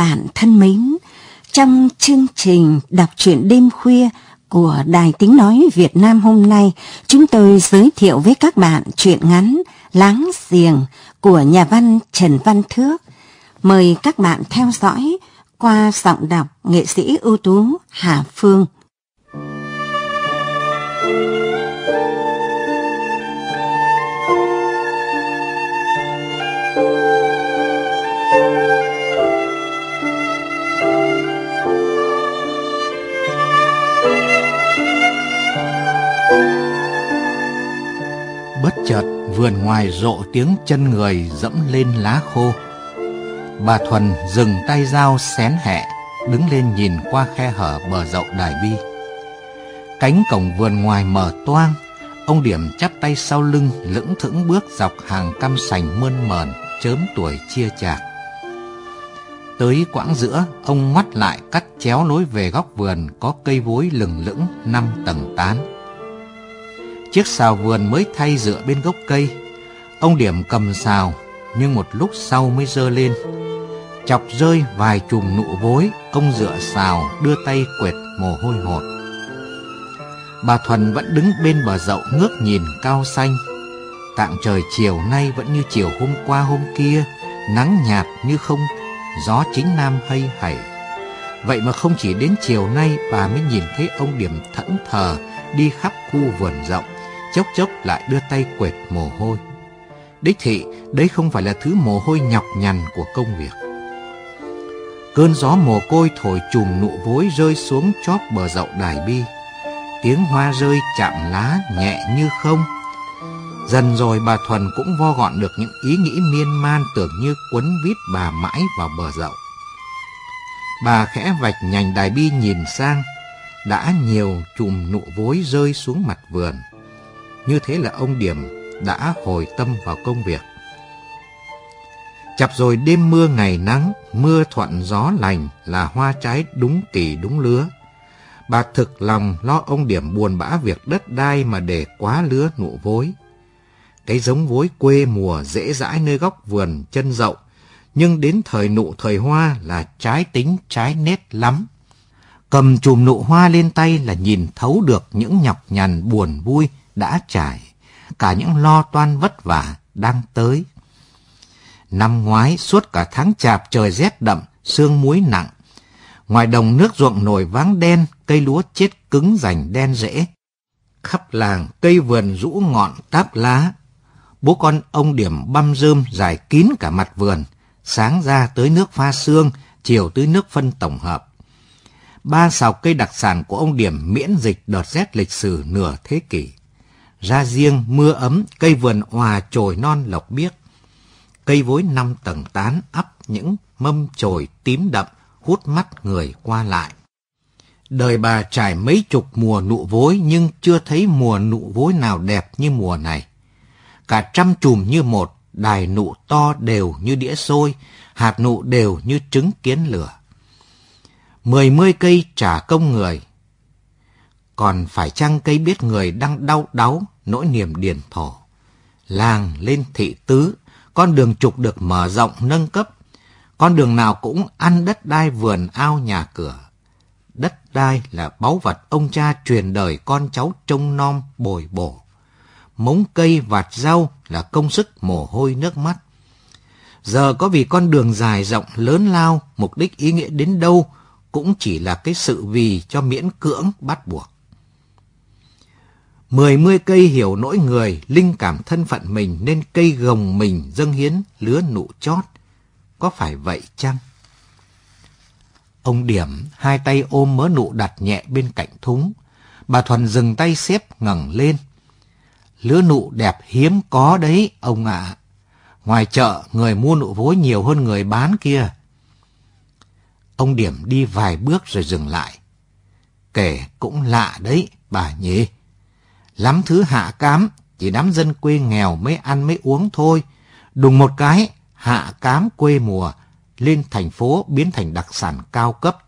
Bạn thân mến, trong chương trình đọc truyện đêm khuya của Đài Tiếng Nói Việt Nam hôm nay, chúng tôi giới thiệu với các bạn truyện ngắn Láng Giềng của nhà văn Trần Văn Thước. Mời các bạn theo dõi qua giọng đọc nghệ sĩ ưu tú Hà Phương. Vườn ngoài rộ tiếng chân người dẫm lên lá khô. Bà Thuần dừng tay dao xén hẹ, đứng lên nhìn qua khe hở bờ dậu đài bi. Cánh cổng vườn ngoài mở toang, ông Điểm chắp tay sau lưng lững thững bước dọc hàng cam sành mơn mờn, chớm tuổi chia chạc. Tới quãng giữa, ông ngoắt lại cắt chéo lối về góc vườn có cây vối lừng lững năm tầng tán. Chiếc xào vườn mới thay dựa bên gốc cây. Ông Điểm cầm xào, nhưng một lúc sau mới dơ lên. Chọc rơi vài chùm nụ vối, ông dựa xào, đưa tay quệt mồ hôi hột. Bà Thuần vẫn đứng bên bờ dậu ngước nhìn cao xanh. Tạng trời chiều nay vẫn như chiều hôm qua hôm kia, nắng nhạt như không, gió chính nam hay hảy. Vậy mà không chỉ đến chiều nay bà mới nhìn thấy ông Điểm thẫn thờ đi khắp khu vườn rộng, chốc chốc lại đưa tay quệt mồ hôi. Đích thị, đấy không phải là thứ mồ hôi nhọc nhằn của công việc. Cơn gió mồ côi thổi chùm nụ vối rơi xuống chóp bờ dậu đài bi. Tiếng hoa rơi chạm lá nhẹ như không. Dần rồi bà Thuần cũng vo gọn được những ý nghĩ miên man tưởng như quấn vít bà mãi vào bờ dậu. Bà khẽ vạch nhành đài bi nhìn sang, đã nhiều chùm nụ vối rơi xuống mặt vườn. Như thế là ông Điểm đã hồi tâm vào công việc. Chập rồi đêm mưa ngày nắng, mưa thuận gió lành là hoa trái đúng kỳ đúng lứa. Bà thực lòng lo ông Điểm buồn bã việc đất đai mà để quá lứa nụ vối. Cái giống vối quê mùa dễ dãi nơi góc vườn chân rộng, nhưng đến thời nụ thời hoa là trái tính trái nét lắm. Cầm chùm nụ hoa lên tay là nhìn thấu được những nhọc nhằn buồn vui đã trải, cả những lo toan vất vả đang tới. Năm ngoái suốt cả tháng chạp trời rét đậm, sương muối nặng. Ngoài đồng nước ruộng nổi váng đen, cây lúa chết cứng rành đen rễ. Khắp làng cây vườn rũ ngọn táp lá. Bố con ông điểm băm rơm dài kín cả mặt vườn, sáng ra tới nước pha xương, chiều tới nước phân tổng hợp. Ba sào cây đặc sản của ông Điểm miễn dịch đợt rét lịch sử nửa thế kỷ. Ra riêng mưa ấm, cây vườn hòa trồi non lộc biếc. Cây vối năm tầng tán ấp những mâm chồi tím đậm, hút mắt người qua lại. Đời bà trải mấy chục mùa nụ vối nhưng chưa thấy mùa nụ vối nào đẹp như mùa này. Cả trăm chùm như một, đài nụ to đều như đĩa xôi, hạt nụ đều như trứng kiến lửa. Mười mươi cây trả công người. Còn phải chăng cây biết người đang đau đáu nỗi niềm điền thổ. Làng lên thị tứ, con đường trục được mở rộng nâng cấp. Con đường nào cũng ăn đất đai vườn ao nhà cửa. Đất đai là báu vật ông cha truyền đời con cháu trông nom bồi bổ. Mống cây vạt rau là công sức mồ hôi nước mắt. Giờ có vì con đường dài rộng lớn lao, mục đích ý nghĩa đến đâu cũng chỉ là cái sự vì cho miễn cưỡng bắt buộc. Mười mươi cây hiểu nỗi người, linh cảm thân phận mình nên cây gồng mình dâng hiến lứa nụ chót. Có phải vậy chăng? Ông Điểm hai tay ôm mớ nụ đặt nhẹ bên cạnh thúng. Bà Thuần dừng tay xếp ngẩng lên. Lứa nụ đẹp hiếm có đấy, ông ạ. Ngoài chợ, người mua nụ vối nhiều hơn người bán kia. Ông Điểm đi vài bước rồi dừng lại. Kể cũng lạ đấy, bà nhỉ. Lắm thứ hạ cám, chỉ đám dân quê nghèo mới ăn mới uống thôi. Đùng một cái, hạ cám quê mùa, lên thành phố biến thành đặc sản cao cấp.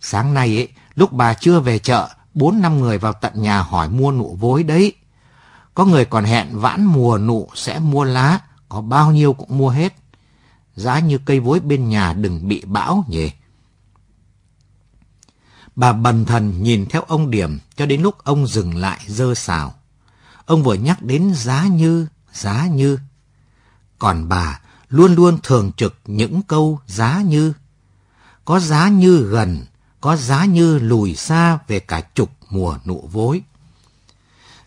Sáng nay ấy, lúc bà chưa về chợ, bốn năm người vào tận nhà hỏi mua nụ vối đấy. Có người còn hẹn vãn mùa nụ sẽ mua lá, có bao nhiêu cũng mua hết. Giá như cây vối bên nhà đừng bị bão nhỉ. Bà bần thần nhìn theo ông Điểm cho đến lúc ông dừng lại dơ xào. Ông vừa nhắc đến giá như, giá như. Còn bà luôn luôn thường trực những câu giá như. Có giá như gần, có giá như lùi xa về cả chục mùa nụ vối.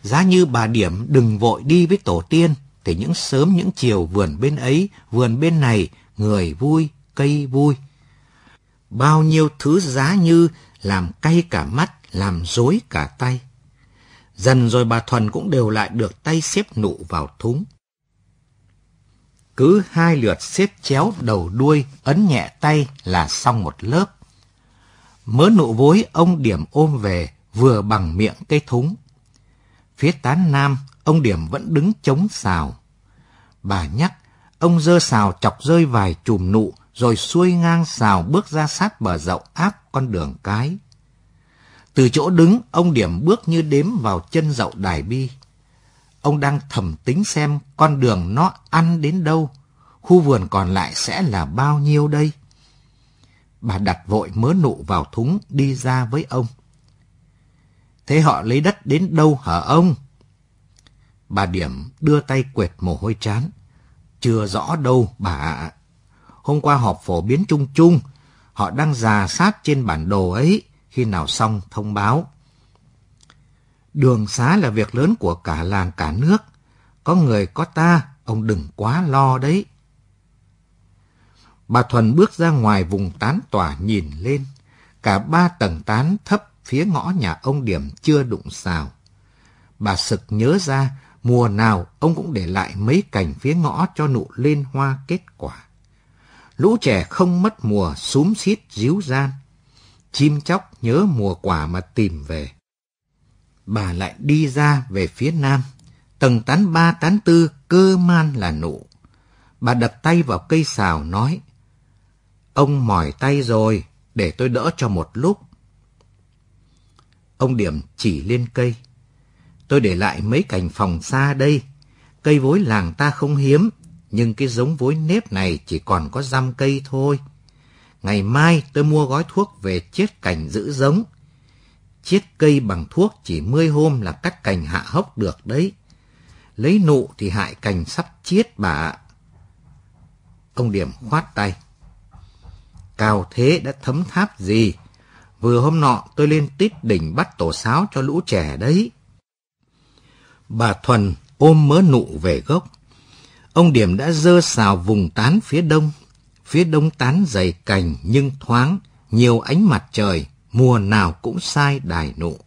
Giá như bà Điểm đừng vội đi với tổ tiên, thì những sớm những chiều vườn bên ấy, vườn bên này, người vui, cây vui. Bao nhiêu thứ giá như làm cay cả mắt, làm rối cả tay. Dần rồi bà Thuần cũng đều lại được tay xếp nụ vào thúng. Cứ hai lượt xếp chéo đầu đuôi, ấn nhẹ tay là xong một lớp. Mớ nụ vối ông Điểm ôm về vừa bằng miệng cây thúng. Phía tán nam, ông Điểm vẫn đứng chống xào. Bà nhắc, ông dơ xào chọc rơi vài chùm nụ rồi xuôi ngang xào bước ra sát bờ rậu áp con đường cái. Từ chỗ đứng, ông Điểm bước như đếm vào chân dậu đài bi. Ông đang thầm tính xem con đường nó ăn đến đâu, khu vườn còn lại sẽ là bao nhiêu đây. Bà đặt vội mớ nụ vào thúng đi ra với ông. Thế họ lấy đất đến đâu hả ông? Bà Điểm đưa tay quệt mồ hôi chán. Chưa rõ đâu bà ạ. Hôm qua họp phổ biến chung chung, họ đang già sát trên bản đồ ấy, khi nào xong thông báo. Đường xá là việc lớn của cả làng cả nước. Có người có ta, ông đừng quá lo đấy. Bà Thuần bước ra ngoài vùng tán tỏa nhìn lên. Cả ba tầng tán thấp phía ngõ nhà ông Điểm chưa đụng xào. Bà sực nhớ ra mùa nào ông cũng để lại mấy cành phía ngõ cho nụ lên hoa kết quả. Lũ trẻ không mất mùa súm xít díu gian. Chim chóc nhớ mùa quả mà tìm về. Bà lại đi ra về phía nam. Tầng tán ba tán tư cơ man là nụ. Bà đập tay vào cây xào nói. Ông mỏi tay rồi, để tôi đỡ cho một lúc. Ông Điểm chỉ lên cây. Tôi để lại mấy cành phòng xa đây. Cây vối làng ta không hiếm, nhưng cái giống vối nếp này chỉ còn có răm cây thôi. Ngày mai tôi mua gói thuốc về chiết cành giữ giống. chiết cây bằng thuốc chỉ mươi hôm là cắt cành hạ hốc được đấy. Lấy nụ thì hại cành sắp chiết bà ạ. Ông Điểm khoát tay. Cao thế đã thấm tháp gì? Vừa hôm nọ tôi lên tít đỉnh bắt tổ sáo cho lũ trẻ đấy. Bà Thuần ôm mớ nụ về gốc. Ông Điểm đã dơ xào vùng tán phía đông. Phía đông tán dày cành nhưng thoáng, nhiều ánh mặt trời, mùa nào cũng sai đài nụ.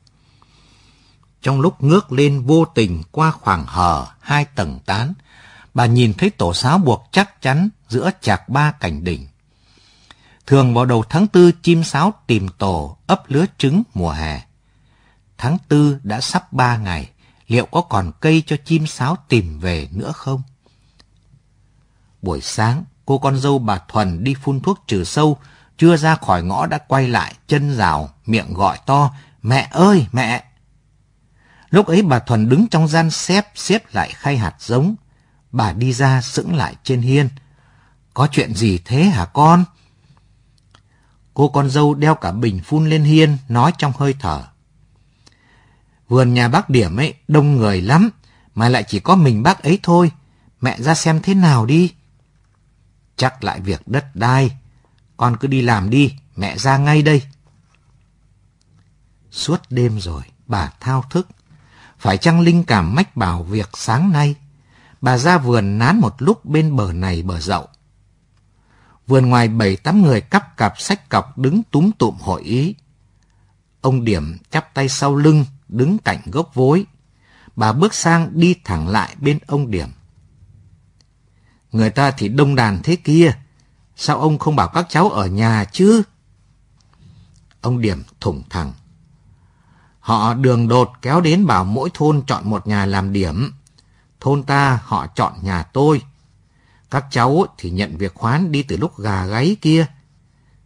Trong lúc ngước lên vô tình qua khoảng hở hai tầng tán, bà nhìn thấy tổ sáo buộc chắc chắn giữa chạc ba cành đỉnh. Thường vào đầu tháng tư chim sáo tìm tổ ấp lứa trứng mùa hè. Tháng tư đã sắp ba ngày, liệu có còn cây cho chim sáo tìm về nữa không? Buổi sáng, cô con dâu bà Thuần đi phun thuốc trừ sâu, chưa ra khỏi ngõ đã quay lại, chân rào, miệng gọi to, mẹ ơi, mẹ! Lúc ấy bà Thuần đứng trong gian xếp, xếp lại khay hạt giống. Bà đi ra sững lại trên hiên. Có chuyện gì thế hả con? Cô con dâu đeo cả bình phun lên hiên, nói trong hơi thở. Vườn nhà bác Điểm ấy đông người lắm, mà lại chỉ có mình bác ấy thôi. Mẹ ra xem thế nào đi. Chắc lại việc đất đai. Con cứ đi làm đi, mẹ ra ngay đây. Suốt đêm rồi, bà thao thức. Phải chăng linh cảm mách bảo việc sáng nay, bà ra vườn nán một lúc bên bờ này bờ dậu. Vườn ngoài bảy tám người cắp cặp sách cọc đứng túm tụm hội ý. Ông Điểm chắp tay sau lưng, đứng cạnh gốc vối. Bà bước sang đi thẳng lại bên ông Điểm. Người ta thì đông đàn thế kia, sao ông không bảo các cháu ở nhà chứ? Ông Điểm thủng thẳng. Họ đường đột kéo đến bảo mỗi thôn chọn một nhà làm điểm. Thôn ta họ chọn nhà tôi. Các cháu thì nhận việc khoán đi từ lúc gà gáy kia.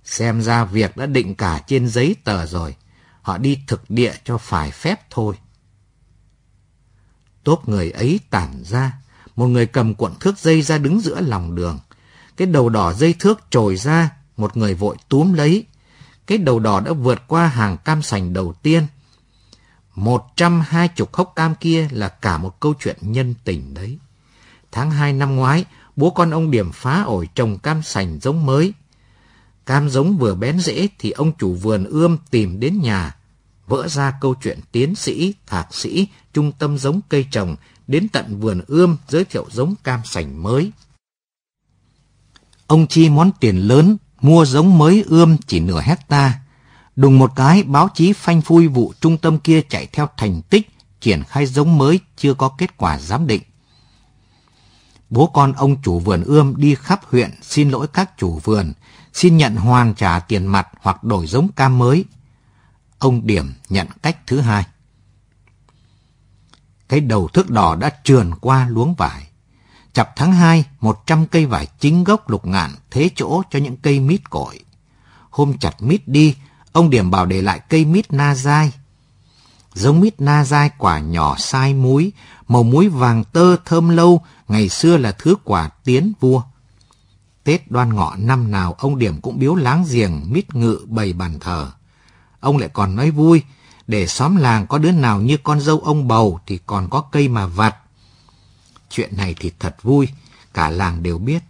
Xem ra việc đã định cả trên giấy tờ rồi. Họ đi thực địa cho phải phép thôi. Tốp người ấy tản ra. Một người cầm cuộn thước dây ra đứng giữa lòng đường. Cái đầu đỏ dây thước trồi ra, một người vội túm lấy. Cái đầu đỏ đã vượt qua hàng cam sành đầu tiên. Một trăm hai chục hốc cam kia là cả một câu chuyện nhân tình đấy. Tháng hai năm ngoái, bố con ông Điểm phá ổi trồng cam sành giống mới. Cam giống vừa bén rễ thì ông chủ vườn ươm tìm đến nhà, vỡ ra câu chuyện tiến sĩ, thạc sĩ, trung tâm giống cây trồng, đến tận vườn ươm giới thiệu giống cam sành mới. Ông chi món tiền lớn, mua giống mới ươm chỉ nửa hecta. Đùng một cái, báo chí phanh phui vụ trung tâm kia chạy theo thành tích, triển khai giống mới chưa có kết quả giám định. Bố con ông chủ vườn ươm đi khắp huyện xin lỗi các chủ vườn, xin nhận hoàn trả tiền mặt hoặc đổi giống cam mới. Ông Điểm nhận cách thứ hai. Cái đầu thước đỏ đã trườn qua luống vải. Chập tháng 2, 100 cây vải chính gốc lục ngạn thế chỗ cho những cây mít cội. Hôm chặt mít đi, ông Điểm bảo để lại cây mít na dai. Giống mít na dai quả nhỏ sai muối, màu muối vàng tơ thơm lâu, ngày xưa là thứ quả tiến vua. Tết đoan ngọ năm nào ông Điểm cũng biếu láng giềng mít ngự bày bàn thờ. Ông lại còn nói vui, để xóm làng có đứa nào như con dâu ông bầu thì còn có cây mà vặt. Chuyện này thì thật vui, cả làng đều biết.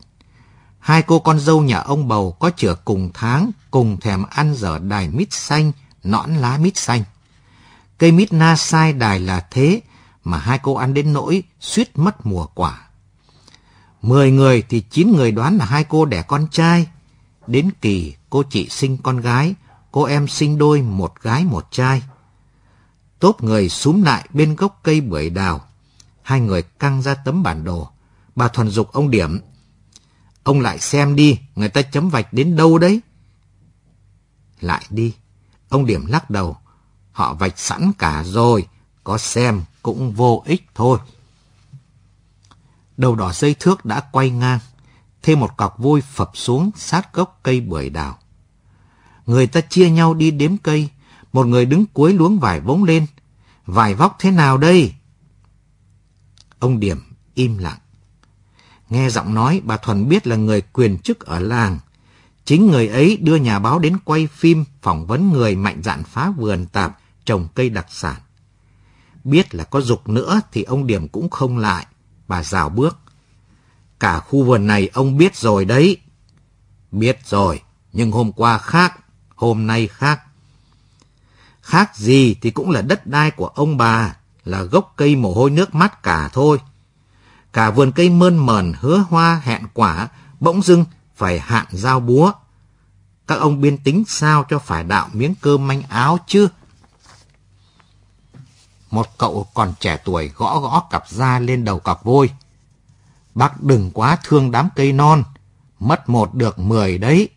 Hai cô con dâu nhà ông bầu có chữa cùng tháng, cùng thèm ăn dở đài mít xanh, nõn lá mít xanh. Cây mít na sai đài là thế, mà hai cô ăn đến nỗi suýt mất mùa quả. Mười người thì chín người đoán là hai cô đẻ con trai. Đến kỳ cô chị sinh con gái, cô em sinh đôi một gái một trai. Tốp người súm lại bên gốc cây bưởi đào. Hai người căng ra tấm bản đồ. Bà thuần dục ông điểm. Ông lại xem đi, người ta chấm vạch đến đâu đấy? Lại đi. Ông điểm lắc đầu. Họ vạch sẵn cả rồi, có xem cũng vô ích thôi. Đầu đỏ dây thước đã quay ngang, thêm một cọc vôi phập xuống sát gốc cây bưởi đào. Người ta chia nhau đi đếm cây, một người đứng cuối luống vải vống lên. Vải vóc thế nào đây? Ông Điểm im lặng. Nghe giọng nói, bà Thuần biết là người quyền chức ở làng. Chính người ấy đưa nhà báo đến quay phim phỏng vấn người mạnh dạn phá vườn tạp trồng cây đặc sản. Biết là có dục nữa thì ông Điểm cũng không lại, bà rào bước. Cả khu vườn này ông biết rồi đấy. Biết rồi, nhưng hôm qua khác, hôm nay khác. Khác gì thì cũng là đất đai của ông bà, là gốc cây mồ hôi nước mắt cả thôi. Cả vườn cây mơn mờn hứa hoa hẹn quả, bỗng dưng phải hạn giao búa. Các ông biên tính sao cho phải đạo miếng cơm manh áo chứ? Một cậu còn trẻ tuổi gõ gõ cặp da lên đầu cọc vôi. Bác đừng quá thương đám cây non, mất một được mười đấy.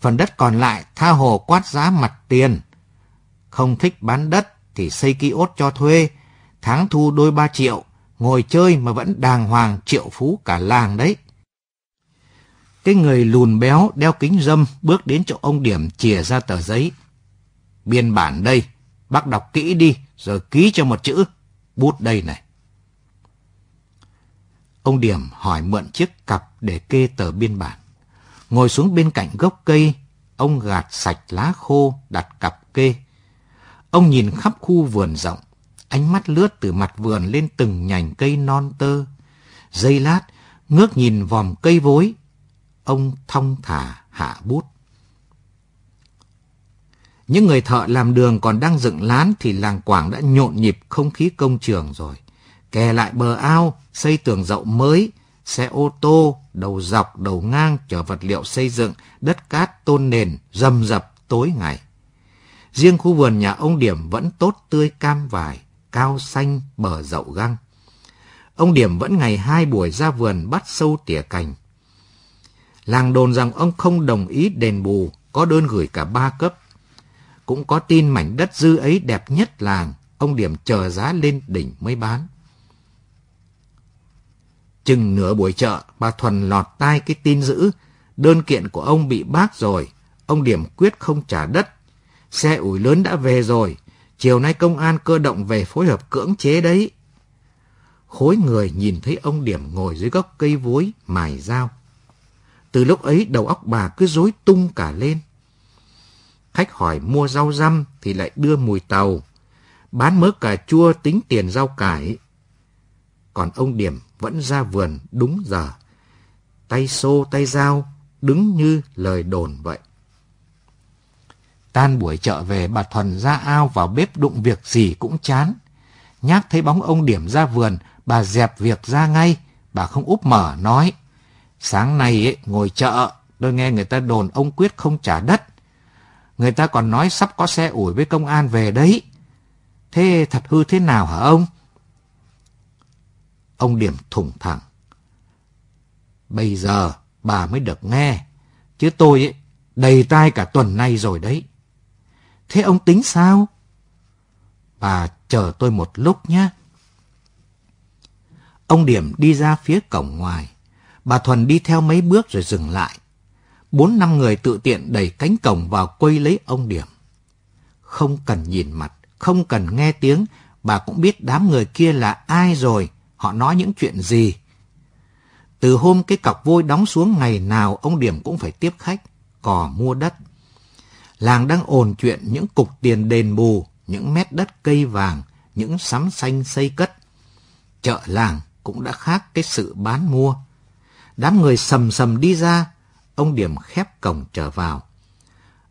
Phần đất còn lại tha hồ quát giá mặt tiền. Không thích bán đất thì xây ký ốt cho thuê, tháng thu đôi ba triệu, ngồi chơi mà vẫn đàng hoàng triệu phú cả làng đấy. Cái người lùn béo đeo kính dâm bước đến chỗ ông Điểm chìa ra tờ giấy. Biên bản đây, bác đọc kỹ đi, rồi ký cho một chữ, bút đây này. Ông Điểm hỏi mượn chiếc cặp để kê tờ biên bản. Ngồi xuống bên cạnh gốc cây, ông gạt sạch lá khô đặt cặp kê. Ông nhìn khắp khu vườn rộng, ánh mắt lướt từ mặt vườn lên từng nhành cây non tơ. Giây lát, ngước nhìn vòm cây vối, ông thong thả hạ bút. Những người thợ làm đường còn đang dựng lán thì làng Quảng đã nhộn nhịp không khí công trường rồi. Kè lại bờ ao, xây tường rậu mới, xe ô tô, đầu dọc, đầu ngang chở vật liệu xây dựng, đất cát tôn nền, rầm rập tối ngày. Riêng khu vườn nhà ông Điểm vẫn tốt tươi cam vải, cao xanh bờ dậu găng. Ông Điểm vẫn ngày hai buổi ra vườn bắt sâu tỉa cành. Làng đồn rằng ông không đồng ý đền bù, có đơn gửi cả ba cấp. Cũng có tin mảnh đất dư ấy đẹp nhất làng, ông Điểm chờ giá lên đỉnh mới bán. Chừng nửa buổi chợ, bà Thuần lọt tai cái tin dữ, đơn kiện của ông bị bác rồi, ông Điểm quyết không trả đất. Xe ủi lớn đã về rồi, chiều nay công an cơ động về phối hợp cưỡng chế đấy. Khối người nhìn thấy ông Điểm ngồi dưới gốc cây vối, mài dao. Từ lúc ấy đầu óc bà cứ rối tung cả lên. Khách hỏi mua rau răm thì lại đưa mùi tàu. Bán mớ cà chua tính tiền rau cải. Còn ông Điểm vẫn ra vườn đúng giờ. Tay xô tay dao, đứng như lời đồn vậy. Tan buổi chợ về bà Thuần ra ao vào bếp đụng việc gì cũng chán. Nhác thấy bóng ông Điểm ra vườn, bà dẹp việc ra ngay, bà không úp mở nói. Sáng nay ấy, ngồi chợ, tôi nghe người ta đồn ông Quyết không trả đất. Người ta còn nói sắp có xe ủi với công an về đấy. Thế thật hư thế nào hả ông? Ông Điểm thủng thẳng. Bây giờ bà mới được nghe, chứ tôi ấy, đầy tai cả tuần nay rồi đấy. Thế ông tính sao? Bà chờ tôi một lúc nhé. Ông Điểm đi ra phía cổng ngoài. Bà Thuần đi theo mấy bước rồi dừng lại. Bốn năm người tự tiện đẩy cánh cổng vào quây lấy ông Điểm. Không cần nhìn mặt, không cần nghe tiếng, bà cũng biết đám người kia là ai rồi, họ nói những chuyện gì. Từ hôm cái cọc vôi đóng xuống ngày nào ông Điểm cũng phải tiếp khách, cò mua đất. Làng đang ồn chuyện những cục tiền đền bù, những mét đất cây vàng, những sắm xanh xây cất. Chợ làng cũng đã khác cái sự bán mua. Đám người sầm sầm đi ra, ông Điểm khép cổng trở vào.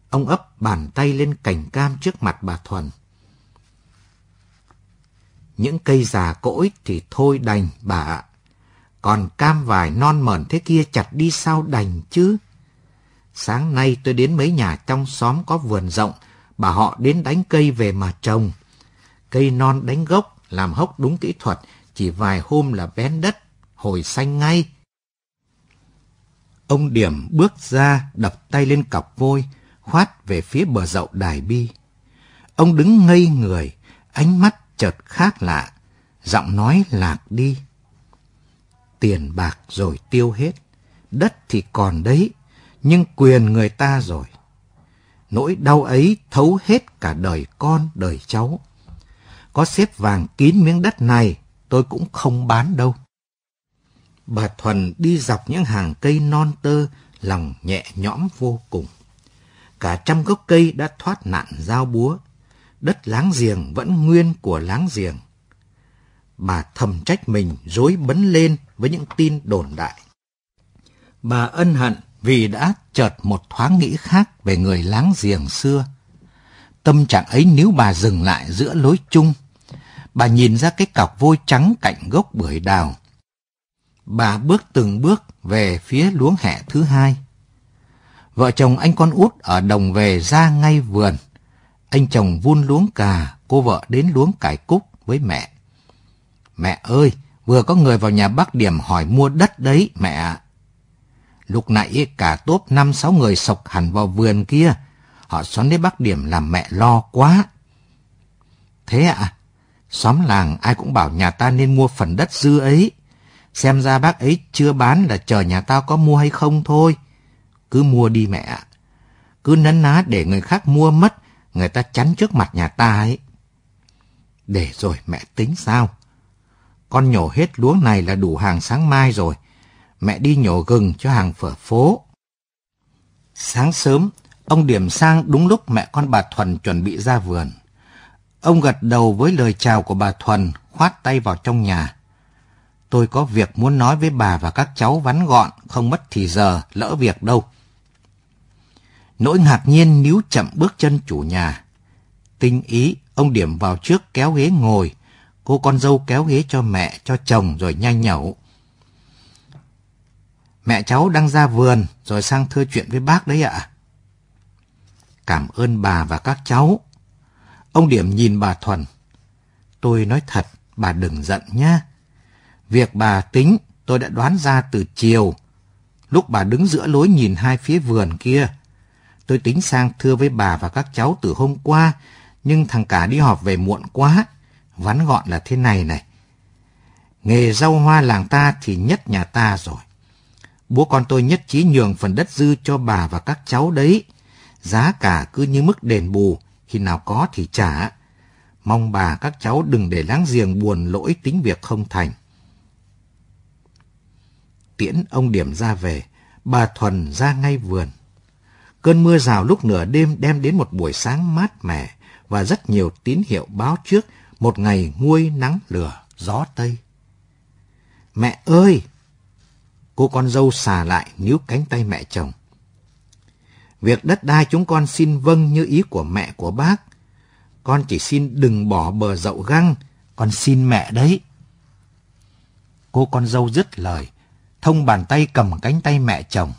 Ông ấp bàn tay lên cành cam trước mặt bà Thuần. Những cây già cỗi thì thôi đành bà ạ. Còn cam vải non mờn thế kia chặt đi sao đành chứ? Sáng nay tôi đến mấy nhà trong xóm có vườn rộng, bà họ đến đánh cây về mà trồng. Cây non đánh gốc, làm hốc đúng kỹ thuật, chỉ vài hôm là bén đất, hồi xanh ngay. Ông Điểm bước ra, đập tay lên cọc vôi, khoát về phía bờ dậu đài bi. Ông đứng ngây người, ánh mắt chợt khác lạ, giọng nói lạc đi. Tiền bạc rồi tiêu hết, đất thì còn đấy, nhưng quyền người ta rồi. Nỗi đau ấy thấu hết cả đời con, đời cháu. Có xếp vàng kín miếng đất này, tôi cũng không bán đâu. Bà Thuần đi dọc những hàng cây non tơ, lòng nhẹ nhõm vô cùng. Cả trăm gốc cây đã thoát nạn giao búa. Đất láng giềng vẫn nguyên của láng giềng. Bà thầm trách mình dối bấn lên với những tin đồn đại. Bà ân hận vì đã chợt một thoáng nghĩ khác về người láng giềng xưa. Tâm trạng ấy nếu bà dừng lại giữa lối chung, bà nhìn ra cái cọc vôi trắng cạnh gốc bưởi đào. Bà bước từng bước về phía luống hẹ thứ hai. Vợ chồng anh con út ở đồng về ra ngay vườn. Anh chồng vun luống cà, cô vợ đến luống cải cúc với mẹ. Mẹ ơi, vừa có người vào nhà bác Điểm hỏi mua đất đấy, mẹ ạ. Lúc nãy cả tốp năm sáu người sộc hẳn vào vườn kia. Họ xoắn đến bác điểm làm mẹ lo quá. Thế ạ? À? Xóm làng ai cũng bảo nhà ta nên mua phần đất dư ấy. Xem ra bác ấy chưa bán là chờ nhà tao có mua hay không thôi. Cứ mua đi mẹ ạ. Cứ nấn ná để người khác mua mất, người ta chắn trước mặt nhà ta ấy. Để rồi mẹ tính sao? Con nhổ hết lúa này là đủ hàng sáng mai rồi mẹ đi nhổ gừng cho hàng phở phố. Sáng sớm, ông Điểm sang đúng lúc mẹ con bà Thuần chuẩn bị ra vườn. Ông gật đầu với lời chào của bà Thuần, khoát tay vào trong nhà. Tôi có việc muốn nói với bà và các cháu vắn gọn, không mất thì giờ, lỡ việc đâu. Nỗi ngạc nhiên níu chậm bước chân chủ nhà. Tinh ý, ông điểm vào trước kéo ghế ngồi. Cô con dâu kéo ghế cho mẹ, cho chồng rồi nhanh nhẩu. Mẹ cháu đang ra vườn rồi sang thưa chuyện với bác đấy ạ. Cảm ơn bà và các cháu. Ông Điểm nhìn bà Thuần. Tôi nói thật, bà đừng giận nhá. Việc bà tính tôi đã đoán ra từ chiều. Lúc bà đứng giữa lối nhìn hai phía vườn kia. Tôi tính sang thưa với bà và các cháu từ hôm qua, nhưng thằng cả đi họp về muộn quá. Vắn gọn là thế này này. Nghề rau hoa làng ta thì nhất nhà ta rồi. Bố con tôi nhất trí nhường phần đất dư cho bà và các cháu đấy. Giá cả cứ như mức đền bù, khi nào có thì trả. Mong bà các cháu đừng để láng giềng buồn lỗi tính việc không thành. Tiễn ông Điểm ra về, bà Thuần ra ngay vườn. Cơn mưa rào lúc nửa đêm đem đến một buổi sáng mát mẻ và rất nhiều tín hiệu báo trước một ngày nguôi nắng lửa, gió tây. Mẹ ơi! Cô con dâu xà lại níu cánh tay mẹ chồng. Việc đất đai chúng con xin vâng như ý của mẹ của bác. Con chỉ xin đừng bỏ bờ dậu găng, con xin mẹ đấy. Cô con dâu dứt lời, thông bàn tay cầm cánh tay mẹ chồng.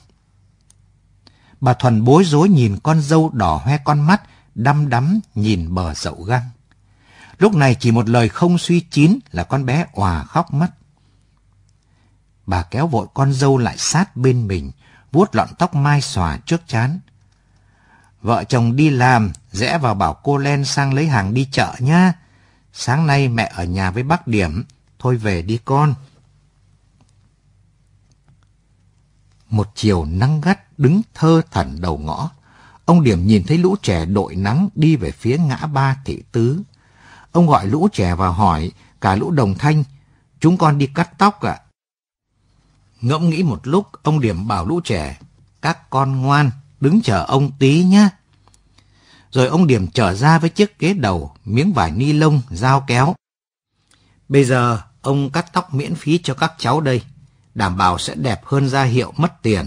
Bà Thuần bối rối nhìn con dâu đỏ hoe con mắt, đăm đắm nhìn bờ dậu găng. Lúc này chỉ một lời không suy chín là con bé òa khóc mất. Bà kéo vội con dâu lại sát bên mình, vuốt lọn tóc mai xòa trước chán. Vợ chồng đi làm, rẽ vào bảo cô Len sang lấy hàng đi chợ nhá. Sáng nay mẹ ở nhà với bác Điểm, thôi về đi con. Một chiều nắng gắt đứng thơ thẩn đầu ngõ. Ông Điểm nhìn thấy lũ trẻ đội nắng đi về phía ngã ba thị tứ. Ông gọi lũ trẻ vào hỏi, cả lũ đồng thanh, chúng con đi cắt tóc ạ. Ngẫm nghĩ một lúc, ông Điểm bảo lũ trẻ, các con ngoan, đứng chờ ông tí nhé. Rồi ông Điểm trở ra với chiếc ghế đầu, miếng vải ni lông, dao kéo. Bây giờ, ông cắt tóc miễn phí cho các cháu đây, đảm bảo sẽ đẹp hơn ra hiệu mất tiền.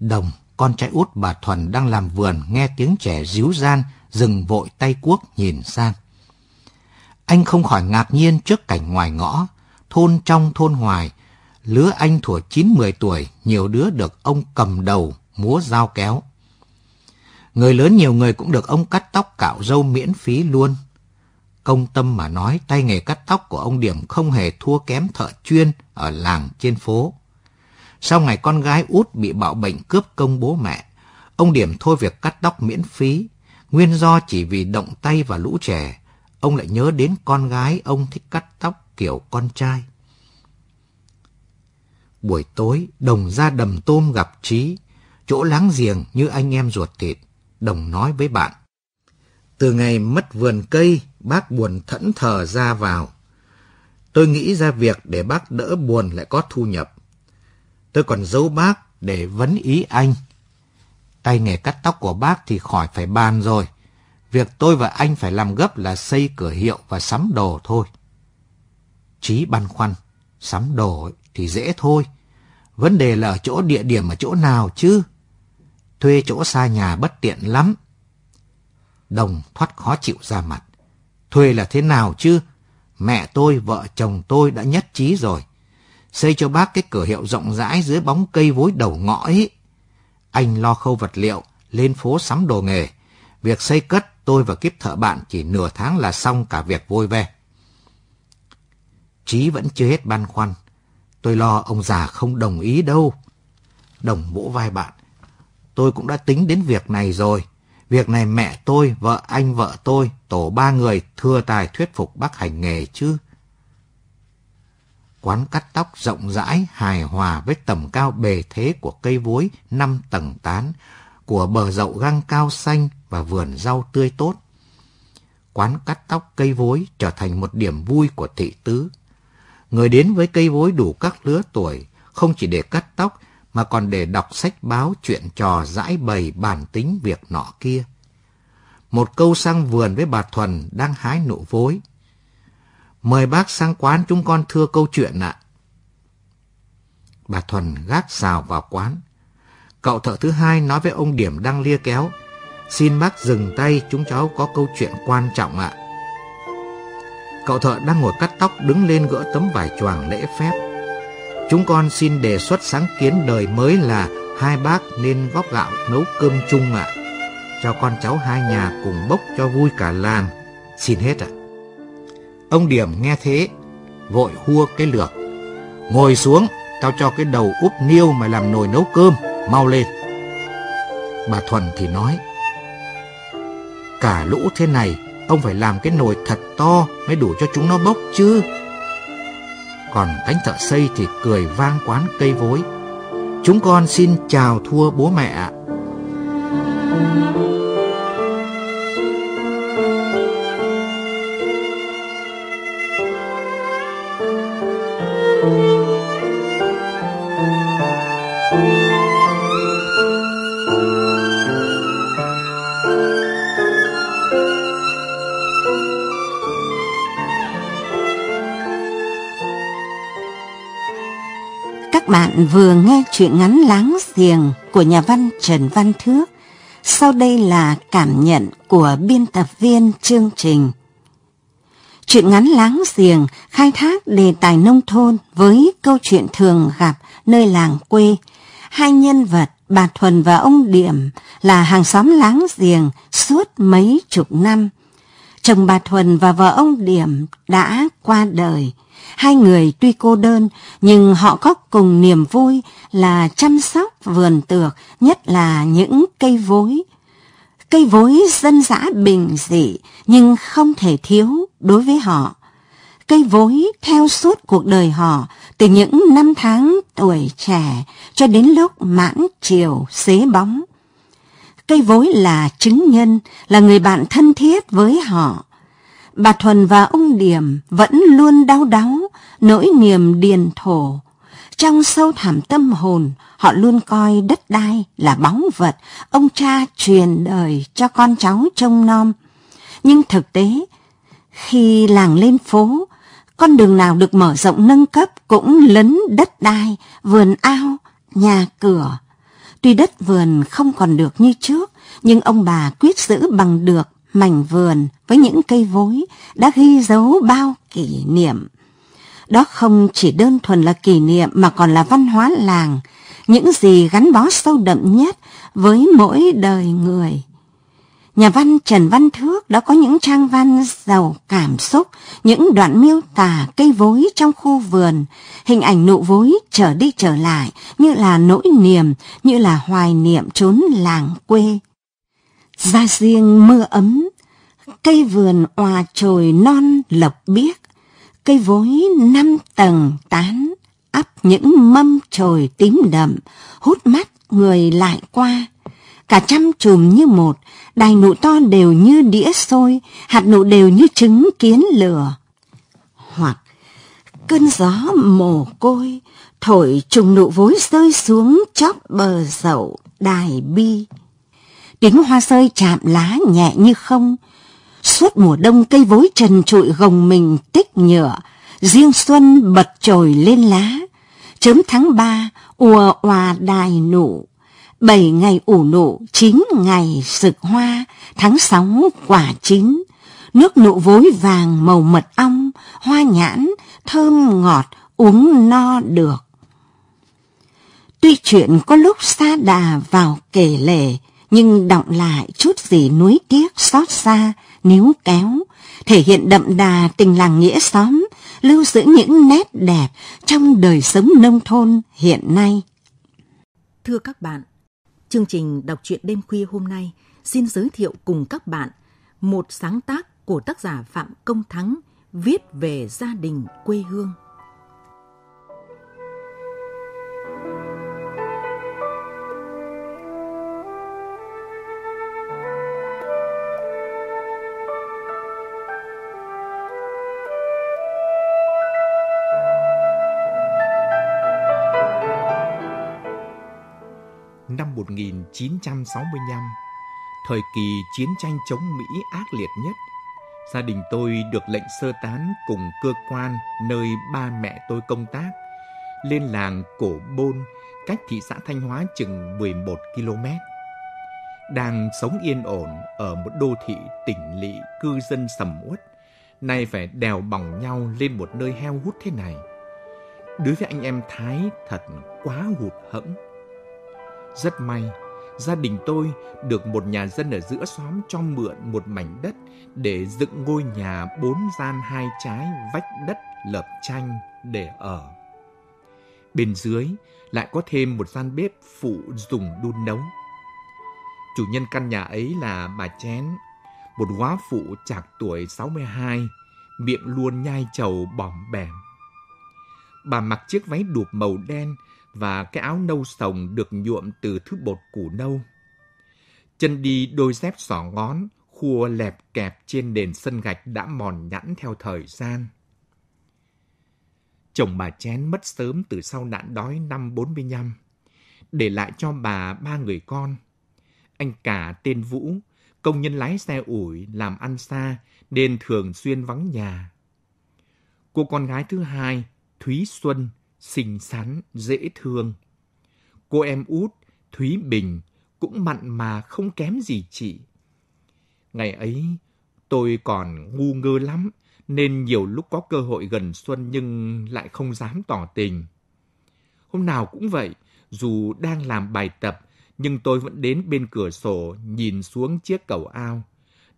Đồng, con trai út bà Thuần đang làm vườn nghe tiếng trẻ ríu gian, dừng vội tay cuốc nhìn sang. Anh không khỏi ngạc nhiên trước cảnh ngoài ngõ, thôn trong thôn ngoài, lứa anh thuở 9-10 tuổi, nhiều đứa được ông cầm đầu, múa dao kéo. Người lớn nhiều người cũng được ông cắt tóc cạo râu miễn phí luôn. Công tâm mà nói tay nghề cắt tóc của ông Điểm không hề thua kém thợ chuyên ở làng trên phố. Sau ngày con gái út bị bạo bệnh cướp công bố mẹ, ông Điểm thôi việc cắt tóc miễn phí. Nguyên do chỉ vì động tay vào lũ trẻ, ông lại nhớ đến con gái ông thích cắt tóc kiểu con trai. Buổi tối, Đồng ra đầm tôm gặp Trí, chỗ láng giềng như anh em ruột thịt. Đồng nói với bạn. Từ ngày mất vườn cây, bác buồn thẫn thờ ra vào. Tôi nghĩ ra việc để bác đỡ buồn lại có thu nhập. Tôi còn giấu bác để vấn ý anh. Tay nghề cắt tóc của bác thì khỏi phải bàn rồi. Việc tôi và anh phải làm gấp là xây cửa hiệu và sắm đồ thôi. Chí băn khoăn, sắm đồ thì dễ thôi. Vấn đề là ở chỗ địa điểm ở chỗ nào chứ. Thuê chỗ xa nhà bất tiện lắm. Đồng thoát khó chịu ra mặt. Thuê là thế nào chứ? Mẹ tôi, vợ chồng tôi đã nhất trí rồi. Xây cho bác cái cửa hiệu rộng rãi dưới bóng cây vối đầu ngõ ấy. Anh lo khâu vật liệu, lên phố sắm đồ nghề. Việc xây cất tôi và kiếp thợ bạn chỉ nửa tháng là xong cả việc vôi ve. Chí vẫn chưa hết băn khoăn. Tôi lo ông già không đồng ý đâu. Đồng vỗ vai bạn. Tôi cũng đã tính đến việc này rồi. Việc này mẹ tôi, vợ anh, vợ tôi, tổ ba người thừa tài thuyết phục bác hành nghề chứ. Quán cắt tóc rộng rãi, hài hòa với tầm cao bề thế của cây vối năm tầng tán, của bờ dậu găng cao xanh và vườn rau tươi tốt. Quán cắt tóc cây vối trở thành một điểm vui của thị tứ. Người đến với cây vối đủ các lứa tuổi, không chỉ để cắt tóc mà còn để đọc sách báo chuyện trò giải bày bản tính việc nọ kia. Một câu sang vườn với bà Thuần đang hái nụ vối. Mời bác sang quán chúng con thưa câu chuyện ạ. Bà Thuần gác xào vào quán. Cậu thợ thứ hai nói với ông Điểm đang lia kéo. Xin bác dừng tay, chúng cháu có câu chuyện quan trọng ạ. Cậu thợ đang ngồi cắt tóc đứng lên gỡ tấm vải choàng lễ phép. Chúng con xin đề xuất sáng kiến đời mới là hai bác nên góp gạo nấu cơm chung ạ. Cho con cháu hai nhà cùng bốc cho vui cả làng. Xin hết ạ. Ông Điểm nghe thế, vội hua cái lược. Ngồi xuống, tao cho cái đầu úp niêu mà làm nồi nấu cơm, mau lên. Bà Thuần thì nói, cả lũ thế này, ông phải làm cái nồi thật to mới đủ cho chúng nó bốc chứ. Còn cánh thợ xây thì cười vang quán cây vối. Chúng con xin chào thua bố mẹ ạ. Bạn vừa nghe chuyện ngắn láng giềng của nhà văn Trần Văn Thước. Sau đây là cảm nhận của biên tập viên chương trình. Chuyện ngắn láng giềng khai thác đề tài nông thôn với câu chuyện thường gặp nơi làng quê. Hai nhân vật, bà Thuần và ông Điểm, là hàng xóm láng giềng suốt mấy chục năm. Chồng bà Thuần và vợ ông Điểm đã qua đời. Hai người tuy cô đơn, nhưng họ có cùng niềm vui là chăm sóc vườn tược, nhất là những cây vối. Cây vối dân dã bình dị, nhưng không thể thiếu đối với họ. Cây vối theo suốt cuộc đời họ, từ những năm tháng tuổi trẻ cho đến lúc mãn chiều xế bóng. Cây vối là chứng nhân, là người bạn thân thiết với họ bà Thuần và ông Điểm vẫn luôn đau đáu nỗi niềm điền thổ. Trong sâu thẳm tâm hồn, họ luôn coi đất đai là báu vật, ông cha truyền đời cho con cháu trông nom. Nhưng thực tế, khi làng lên phố, con đường nào được mở rộng nâng cấp cũng lấn đất đai, vườn ao, nhà cửa. Tuy đất vườn không còn được như trước, nhưng ông bà quyết giữ bằng được mảnh vườn với những cây vối đã ghi dấu bao kỷ niệm. Đó không chỉ đơn thuần là kỷ niệm mà còn là văn hóa làng, những gì gắn bó sâu đậm nhất với mỗi đời người. Nhà văn Trần Văn Thước đã có những trang văn giàu cảm xúc, những đoạn miêu tả cây vối trong khu vườn, hình ảnh nụ vối trở đi trở lại như là nỗi niềm, như là hoài niệm trốn làng quê. Ra riêng mưa ấm, cây vườn hòa trồi non lộc biếc, cây vối năm tầng tán, ắp những mâm trồi tím đậm, hút mắt người lại qua. Cả trăm chùm như một, đài nụ to đều như đĩa xôi, hạt nụ đều như trứng kiến lửa. Hoặc cơn gió mồ côi, thổi trùng nụ vối rơi xuống chóp bờ dậu đài bi. Tiếng hoa rơi chạm lá nhẹ như không. Suốt mùa đông cây vối trần trụi gồng mình tích nhựa, riêng xuân bật trồi lên lá. Chớm tháng ba, ùa òa đài nụ. Bảy ngày ủ nụ, chín ngày sực hoa, tháng sáu quả chín. Nước nụ vối vàng màu mật ong, hoa nhãn, thơm ngọt, uống no được. Tuy chuyện có lúc xa đà vào kể lể, nhưng đọng lại chút gì nuối tiếc xót xa, níu kéo, thể hiện đậm đà tình làng nghĩa xóm, lưu giữ những nét đẹp trong đời sống nông thôn hiện nay. Thưa các bạn, chương trình đọc truyện đêm khuya hôm nay xin giới thiệu cùng các bạn một sáng tác của tác giả Phạm Công Thắng viết về gia đình quê hương. 1965, thời kỳ chiến tranh chống Mỹ ác liệt nhất, gia đình tôi được lệnh sơ tán cùng cơ quan nơi ba mẹ tôi công tác lên làng Cổ Bôn cách thị xã Thanh Hóa chừng 11 km. Đang sống yên ổn ở một đô thị tỉnh lỵ cư dân sầm uất, nay phải đèo bỏng nhau lên một nơi heo hút thế này. Đối với anh em Thái thật quá hụt hẫng. Rất may, gia đình tôi được một nhà dân ở giữa xóm cho mượn một mảnh đất để dựng ngôi nhà bốn gian hai trái vách đất lợp tranh để ở. Bên dưới lại có thêm một gian bếp phụ dùng đun nấu. Chủ nhân căn nhà ấy là bà Chén, một góa phụ chạc tuổi 62, miệng luôn nhai trầu bỏm bẻm. Bà mặc chiếc váy đụp màu đen và cái áo nâu sồng được nhuộm từ thứ bột củ nâu. Chân đi đôi dép sỏ ngón, khua lẹp kẹp trên nền sân gạch đã mòn nhẵn theo thời gian. Chồng bà Chén mất sớm từ sau nạn đói năm 45, để lại cho bà ba người con. Anh cả tên Vũ, công nhân lái xe ủi làm ăn xa nên thường xuyên vắng nhà. Cô con gái thứ hai, Thúy Xuân, xinh xắn, dễ thương. Cô em út, Thúy Bình, cũng mặn mà không kém gì chị. Ngày ấy, tôi còn ngu ngơ lắm, nên nhiều lúc có cơ hội gần xuân nhưng lại không dám tỏ tình. Hôm nào cũng vậy, dù đang làm bài tập, nhưng tôi vẫn đến bên cửa sổ nhìn xuống chiếc cầu ao,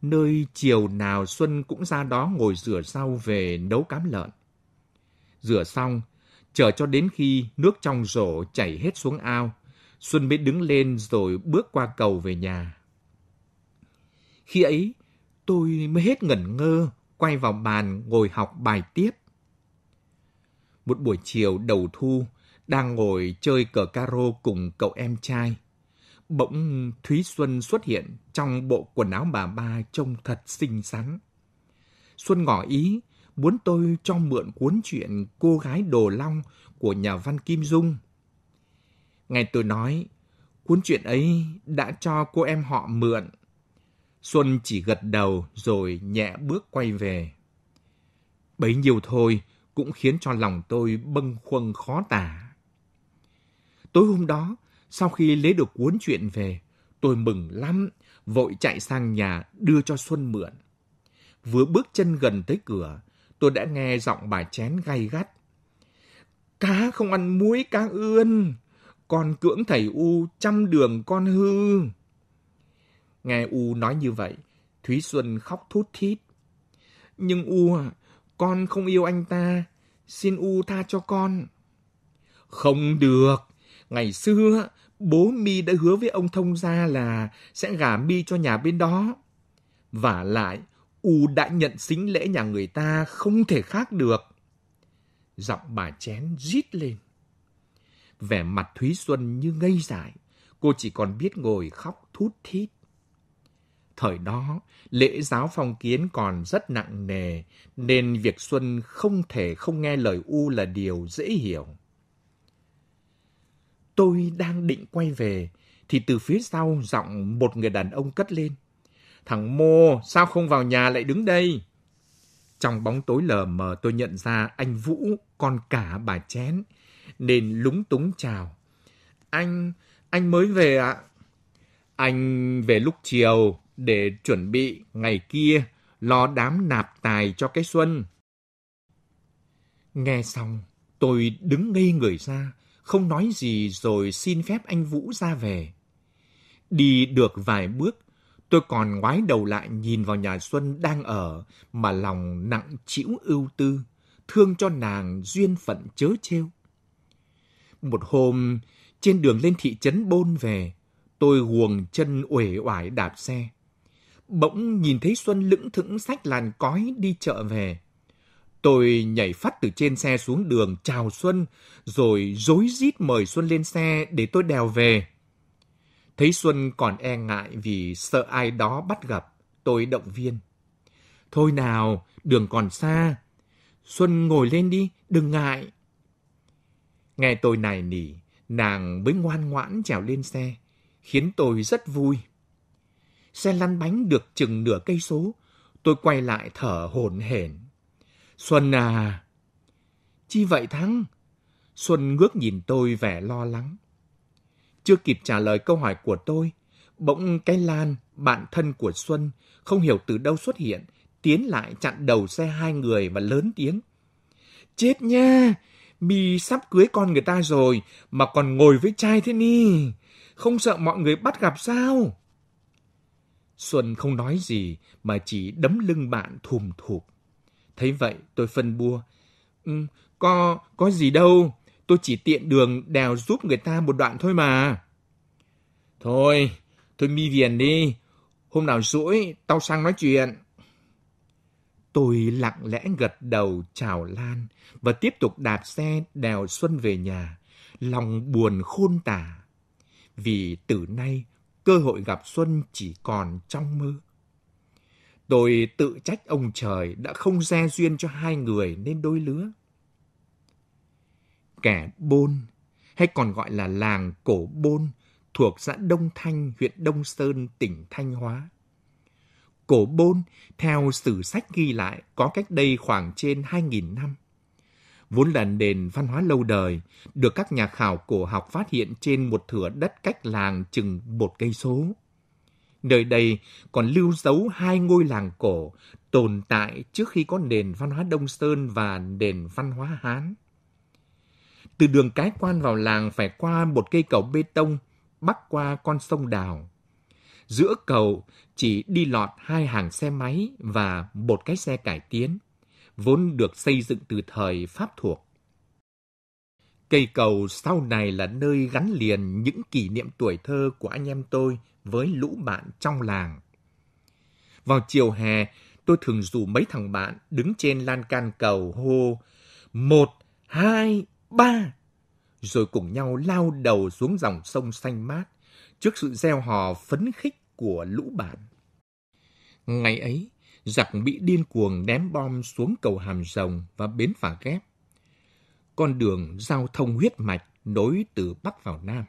nơi chiều nào Xuân cũng ra đó ngồi rửa rau về nấu cám lợn. Rửa xong, chờ cho đến khi nước trong rổ chảy hết xuống ao, Xuân mới đứng lên rồi bước qua cầu về nhà. Khi ấy, tôi mới hết ngẩn ngơ, quay vào bàn ngồi học bài tiếp. Một buổi chiều đầu thu, đang ngồi chơi cờ caro cùng cậu em trai. Bỗng Thúy Xuân xuất hiện trong bộ quần áo bà ba trông thật xinh xắn. Xuân ngỏ ý muốn tôi cho mượn cuốn truyện Cô gái Đồ Long của nhà văn Kim Dung. Ngày tôi nói, cuốn truyện ấy đã cho cô em họ mượn. Xuân chỉ gật đầu rồi nhẹ bước quay về. Bấy nhiêu thôi cũng khiến cho lòng tôi bâng khuâng khó tả. Tối hôm đó, sau khi lấy được cuốn truyện về, tôi mừng lắm, vội chạy sang nhà đưa cho Xuân mượn. Vừa bước chân gần tới cửa, tôi đã nghe giọng bà chén gay gắt. Cá không ăn muối cá ươn, con cưỡng thầy U trăm đường con hư. Nghe U nói như vậy, Thúy Xuân khóc thút thít. Nhưng U à, con không yêu anh ta, xin U tha cho con. Không được, ngày xưa bố mi đã hứa với ông thông gia là sẽ gả mi cho nhà bên đó. Và lại, U đã nhận xính lễ nhà người ta không thể khác được. Giọng bà chén rít lên. Vẻ mặt Thúy Xuân như ngây dại, cô chỉ còn biết ngồi khóc thút thít. Thời đó, lễ giáo phong kiến còn rất nặng nề, nên việc Xuân không thể không nghe lời U là điều dễ hiểu. Tôi đang định quay về, thì từ phía sau giọng một người đàn ông cất lên. Thằng Mô, sao không vào nhà lại đứng đây? Trong bóng tối lờ mờ tôi nhận ra anh Vũ, con cả bà chén, nên lúng túng chào. Anh, anh mới về ạ. Anh về lúc chiều để chuẩn bị ngày kia lo đám nạp tài cho cái xuân. Nghe xong, tôi đứng ngây người ra, không nói gì rồi xin phép anh Vũ ra về. Đi được vài bước, tôi còn ngoái đầu lại nhìn vào nhà Xuân đang ở mà lòng nặng chịu ưu tư, thương cho nàng duyên phận chớ trêu. Một hôm, trên đường lên thị trấn Bôn về, tôi guồng chân uể oải đạp xe. Bỗng nhìn thấy Xuân lững thững sách làn cói đi chợ về. Tôi nhảy phát từ trên xe xuống đường chào Xuân, rồi dối rít mời Xuân lên xe để tôi đèo về. Thấy Xuân còn e ngại vì sợ ai đó bắt gặp, tôi động viên. Thôi nào, đường còn xa. Xuân ngồi lên đi, đừng ngại. Nghe tôi nài nỉ, nàng mới ngoan ngoãn trèo lên xe, khiến tôi rất vui. Xe lăn bánh được chừng nửa cây số, tôi quay lại thở hổn hển. Xuân à! Chi vậy Thắng? Xuân ngước nhìn tôi vẻ lo lắng chưa kịp trả lời câu hỏi của tôi, bỗng cái Lan, bạn thân của Xuân, không hiểu từ đâu xuất hiện, tiến lại chặn đầu xe hai người và lớn tiếng. Chết nha! Mi sắp cưới con người ta rồi, mà còn ngồi với trai thế ni. Không sợ mọi người bắt gặp sao? Xuân không nói gì, mà chỉ đấm lưng bạn thùm thụp. Thấy vậy, tôi phân bua. Ừ, có, có gì đâu, tôi chỉ tiện đường đèo giúp người ta một đoạn thôi mà. Thôi, thôi mi viền đi, hôm nào rỗi, tao sang nói chuyện. Tôi lặng lẽ gật đầu chào Lan và tiếp tục đạp xe đèo Xuân về nhà, lòng buồn khôn tả. Vì từ nay, cơ hội gặp Xuân chỉ còn trong mơ. Tôi tự trách ông trời đã không gieo duyên cho hai người nên đôi lứa. Kẻ Bôn, hay còn gọi là làng Cổ Bôn, thuộc xã Đông Thanh, huyện Đông Sơn, tỉnh Thanh Hóa. Cổ Bôn, theo sử sách ghi lại, có cách đây khoảng trên 2.000 năm. Vốn là nền văn hóa lâu đời, được các nhà khảo cổ học phát hiện trên một thửa đất cách làng chừng một cây số. Nơi đây còn lưu dấu hai ngôi làng cổ tồn tại trước khi có nền văn hóa Đông Sơn và nền văn hóa Hán. Từ đường cái quan vào làng phải qua một cây cầu bê tông bắc qua con sông Đào. Giữa cầu chỉ đi lọt hai hàng xe máy và một cái xe cải tiến, vốn được xây dựng từ thời Pháp thuộc. Cây cầu sau này là nơi gắn liền những kỷ niệm tuổi thơ của anh em tôi với lũ bạn trong làng. Vào chiều hè, tôi thường rủ mấy thằng bạn đứng trên lan can cầu hô một, hai, ba, rồi cùng nhau lao đầu xuống dòng sông xanh mát trước sự gieo hò phấn khích của lũ bạn. Ngày ấy, giặc bị điên cuồng ném bom xuống cầu Hàm Rồng và bến phà ghép. Con đường giao thông huyết mạch nối từ Bắc vào Nam.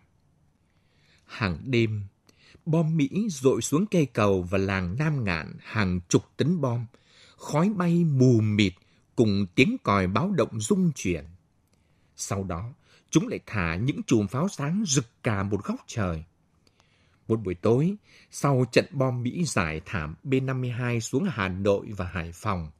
Hàng đêm, bom Mỹ rội xuống cây cầu và làng Nam Ngạn hàng chục tấn bom, khói bay mù mịt cùng tiếng còi báo động rung chuyển. Sau đó, chúng lại thả những chùm pháo sáng rực cả một góc trời. Một buổi tối, sau trận bom Mỹ giải thảm B-52 xuống Hà Nội và Hải Phòng,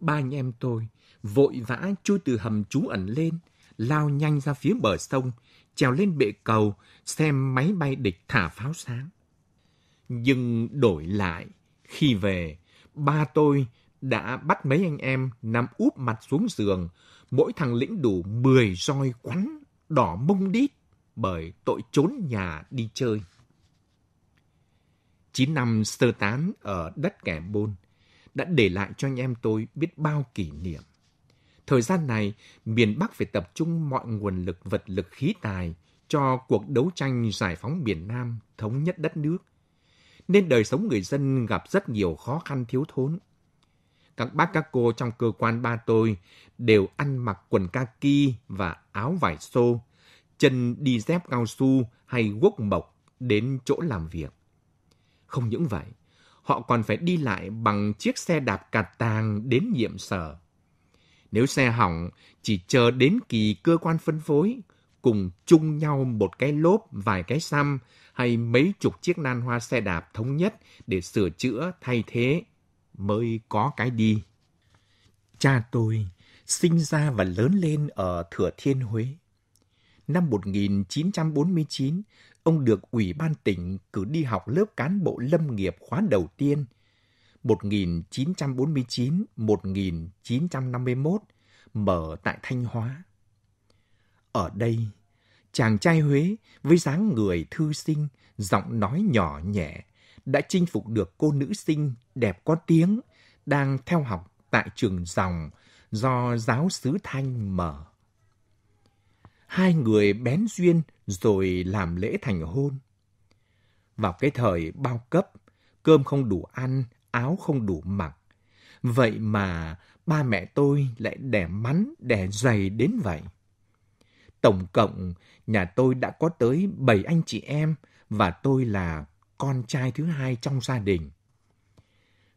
ba anh em tôi vội vã chui từ hầm trú ẩn lên, lao nhanh ra phía bờ sông, trèo lên bệ cầu, xem máy bay địch thả pháo sáng. Nhưng đổi lại, khi về, ba tôi đã bắt mấy anh em nằm úp mặt xuống giường, mỗi thằng lĩnh đủ 10 roi quắn, đỏ mông đít bởi tội trốn nhà đi chơi. 9 năm sơ tán ở đất kẻ bôn đã để lại cho anh em tôi biết bao kỷ niệm. Thời gian này, miền Bắc phải tập trung mọi nguồn lực vật lực khí tài cho cuộc đấu tranh giải phóng miền Nam thống nhất đất nước. Nên đời sống người dân gặp rất nhiều khó khăn thiếu thốn. Các bác các cô trong cơ quan ba tôi đều ăn mặc quần kaki và áo vải xô, chân đi dép cao su hay guốc mộc đến chỗ làm việc. Không những vậy, họ còn phải đi lại bằng chiếc xe đạp cạt tàng đến nhiệm sở. Nếu xe hỏng, chỉ chờ đến kỳ cơ quan phân phối, cùng chung nhau một cái lốp, vài cái xăm hay mấy chục chiếc nan hoa xe đạp thống nhất để sửa chữa thay thế mới có cái đi. Cha tôi sinh ra và lớn lên ở Thừa Thiên Huế. Năm 1949, ông được Ủy ban tỉnh cử đi học lớp cán bộ lâm nghiệp khóa đầu tiên 1949-1951 mở tại Thanh Hóa. Ở đây, chàng trai Huế với dáng người thư sinh, giọng nói nhỏ nhẹ, đã chinh phục được cô nữ sinh đẹp có tiếng đang theo học tại trường dòng do giáo sứ Thanh mở. Hai người bén duyên rồi làm lễ thành hôn. Vào cái thời bao cấp, cơm không đủ ăn, áo không đủ mặc. Vậy mà ba mẹ tôi lại đẻ mắn, đẻ dày đến vậy. Tổng cộng, nhà tôi đã có tới bảy anh chị em và tôi là con trai thứ hai trong gia đình.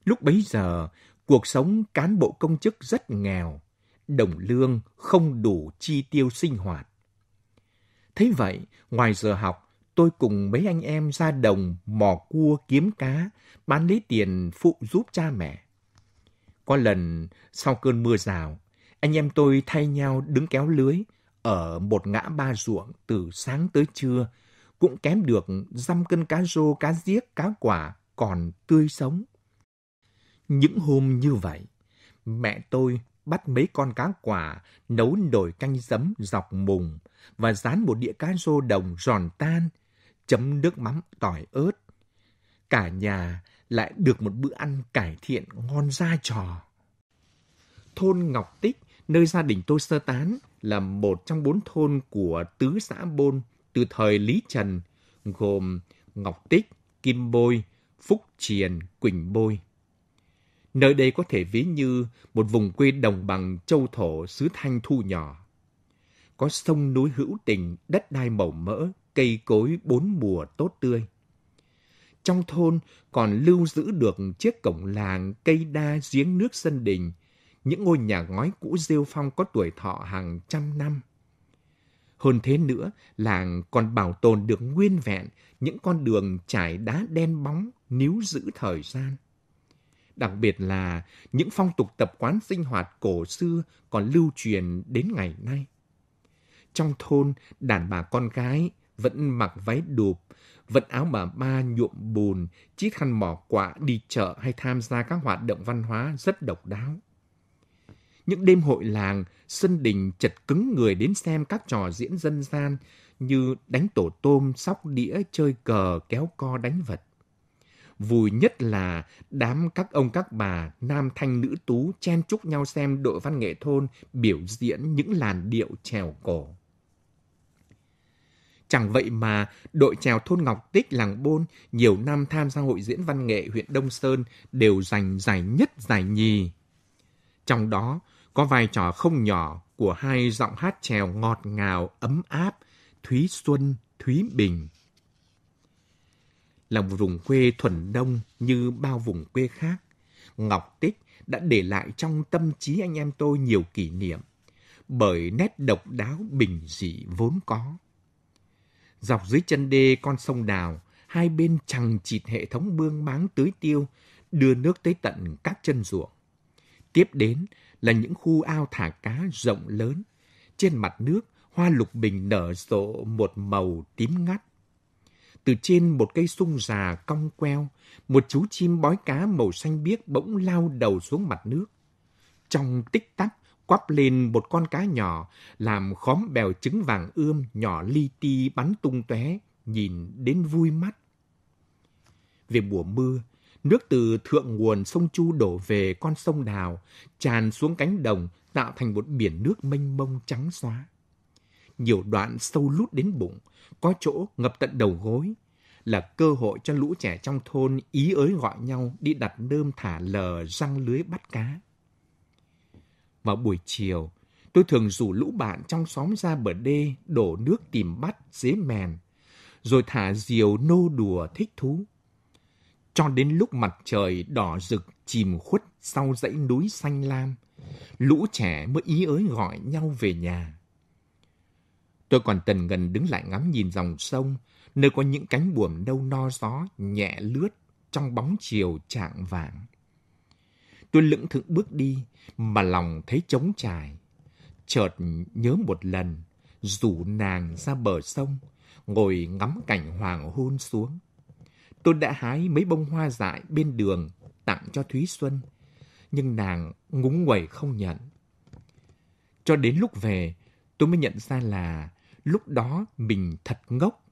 Lúc bấy giờ, cuộc sống cán bộ công chức rất nghèo, đồng lương không đủ chi tiêu sinh hoạt. Thế vậy, ngoài giờ học, tôi cùng mấy anh em ra đồng mò cua kiếm cá, bán lấy tiền phụ giúp cha mẹ. Có lần sau cơn mưa rào, anh em tôi thay nhau đứng kéo lưới ở một ngã ba ruộng từ sáng tới trưa, cũng kém được dăm cân cá rô, cá giếc, cá quả còn tươi sống. Những hôm như vậy, mẹ tôi bắt mấy con cá quả, nấu nồi canh giấm dọc mùng và rán một đĩa cá rô đồng giòn tan, chấm nước mắm tỏi ớt. Cả nhà lại được một bữa ăn cải thiện ngon ra trò. Thôn Ngọc Tích, nơi gia đình tôi sơ tán, là một trong bốn thôn của tứ xã Bôn từ thời Lý Trần, gồm Ngọc Tích, Kim Bôi, Phúc Triền, Quỳnh Bôi. Nơi đây có thể ví như một vùng quê đồng bằng châu thổ xứ thanh thu nhỏ. Có sông núi hữu tình, đất đai màu mỡ, cây cối bốn mùa tốt tươi. Trong thôn còn lưu giữ được chiếc cổng làng cây đa giếng nước sân đình, những ngôi nhà ngói cũ rêu phong có tuổi thọ hàng trăm năm. Hơn thế nữa, làng còn bảo tồn được nguyên vẹn những con đường trải đá đen bóng níu giữ thời gian. Đặc biệt là những phong tục tập quán sinh hoạt cổ xưa còn lưu truyền đến ngày nay. Trong thôn, đàn bà con gái vẫn mặc váy đùp, vận áo bà ba nhuộm bùn, chiếc khăn mỏ quạ đi chợ hay tham gia các hoạt động văn hóa rất độc đáo. Những đêm hội làng, sân đình chật cứng người đến xem các trò diễn dân gian như đánh tổ tôm, sóc đĩa, chơi cờ, kéo co đánh vật. Vui nhất là đám các ông các bà, nam thanh nữ tú chen chúc nhau xem đội văn nghệ thôn biểu diễn những làn điệu trèo cổ. Chẳng vậy mà đội trèo thôn Ngọc Tích làng Bôn nhiều năm tham gia hội diễn văn nghệ huyện Đông Sơn đều giành giải nhất giải nhì. Trong đó có vai trò không nhỏ của hai giọng hát trèo ngọt ngào, ấm áp, Thúy Xuân, Thúy Bình. Là một vùng quê thuần đông như bao vùng quê khác, Ngọc Tích đã để lại trong tâm trí anh em tôi nhiều kỷ niệm, bởi nét độc đáo bình dị vốn có. Dọc dưới chân đê con sông Đào, hai bên chằng chịt hệ thống bương máng tưới tiêu, đưa nước tới tận các chân ruộng. Tiếp đến là những khu ao thả cá rộng lớn. Trên mặt nước, hoa lục bình nở rộ một màu tím ngắt. Từ trên một cây sung già cong queo, một chú chim bói cá màu xanh biếc bỗng lao đầu xuống mặt nước. Trong tích tắc, quắp lên một con cá nhỏ, làm khóm bèo trứng vàng ươm nhỏ li ti bắn tung tóe, nhìn đến vui mắt. Về mùa mưa, nước từ thượng nguồn sông Chu đổ về con sông Đào, tràn xuống cánh đồng, tạo thành một biển nước mênh mông trắng xóa. Nhiều đoạn sâu lút đến bụng, có chỗ ngập tận đầu gối, là cơ hội cho lũ trẻ trong thôn ý ới gọi nhau đi đặt nơm thả lờ răng lưới bắt cá. Vào buổi chiều, tôi thường rủ lũ bạn trong xóm ra bờ đê đổ nước tìm bắt dế mèn, rồi thả diều nô đùa thích thú. Cho đến lúc mặt trời đỏ rực chìm khuất sau dãy núi xanh lam, lũ trẻ mới ý ới gọi nhau về nhà. Tôi còn tần gần đứng lại ngắm nhìn dòng sông, nơi có những cánh buồm nâu no gió nhẹ lướt trong bóng chiều trạng vàng. Tôi lững thững bước đi, mà lòng thấy trống trải. Chợt nhớ một lần, rủ nàng ra bờ sông, ngồi ngắm cảnh hoàng hôn xuống. Tôi đã hái mấy bông hoa dại bên đường tặng cho Thúy Xuân, nhưng nàng ngúng quẩy không nhận. Cho đến lúc về, tôi mới nhận ra là lúc đó mình thật ngốc.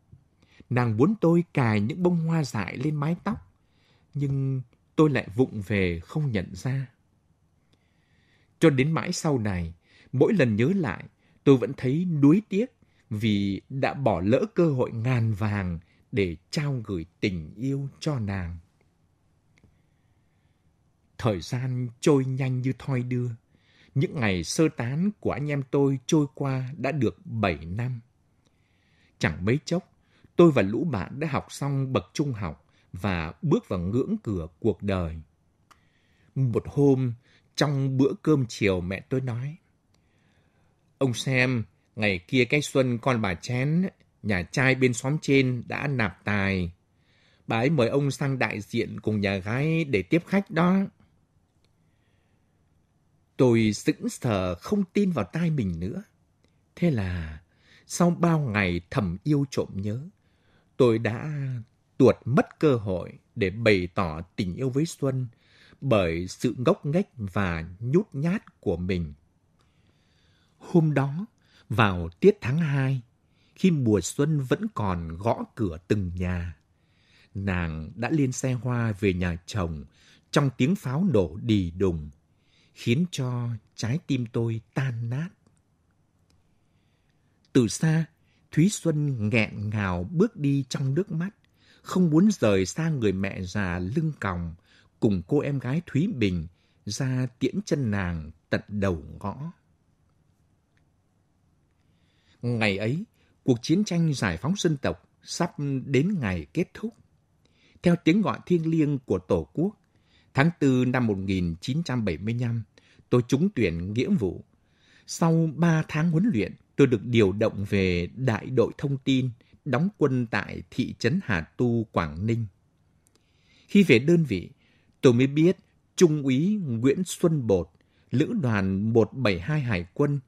Nàng muốn tôi cài những bông hoa dại lên mái tóc, nhưng tôi lại vụng về không nhận ra. Cho đến mãi sau này, mỗi lần nhớ lại, tôi vẫn thấy nuối tiếc vì đã bỏ lỡ cơ hội ngàn vàng để trao gửi tình yêu cho nàng. Thời gian trôi nhanh như thoi đưa. Những ngày sơ tán của anh em tôi trôi qua đã được 7 năm. Chẳng mấy chốc, tôi và lũ bạn đã học xong bậc trung học và bước vào ngưỡng cửa cuộc đời. Một hôm, trong bữa cơm chiều mẹ tôi nói, Ông xem, Ngày kia cái xuân con bà chén, nhà trai bên xóm trên đã nạp tài. Bà ấy mời ông sang đại diện cùng nhà gái để tiếp khách đó. Tôi sững sờ không tin vào tai mình nữa. Thế là sau bao ngày thầm yêu trộm nhớ, tôi đã tuột mất cơ hội để bày tỏ tình yêu với Xuân bởi sự ngốc nghếch và nhút nhát của mình. Hôm đó, vào tiết tháng 2, khi mùa xuân vẫn còn gõ cửa từng nhà, nàng đã lên xe hoa về nhà chồng trong tiếng pháo nổ đì đùng, khiến cho trái tim tôi tan nát. Từ xa, Thúy Xuân nghẹn ngào bước đi trong nước mắt, không muốn rời xa người mẹ già lưng còng cùng cô em gái Thúy Bình ra tiễn chân nàng tận đầu ngõ. Ngày ấy, cuộc chiến tranh giải phóng dân tộc sắp đến ngày kết thúc. Theo tiếng gọi thiêng liêng của Tổ quốc, tháng 4 năm 1975, tôi trúng tuyển nghĩa vụ. Sau 3 tháng huấn luyện, tôi được điều động về đại đội thông tin, đóng quân tại thị trấn Hà Tu, Quảng Ninh. Khi về đơn vị, tôi mới biết Trung úy Nguyễn Xuân Bột, Lữ đoàn 172 Hải quân,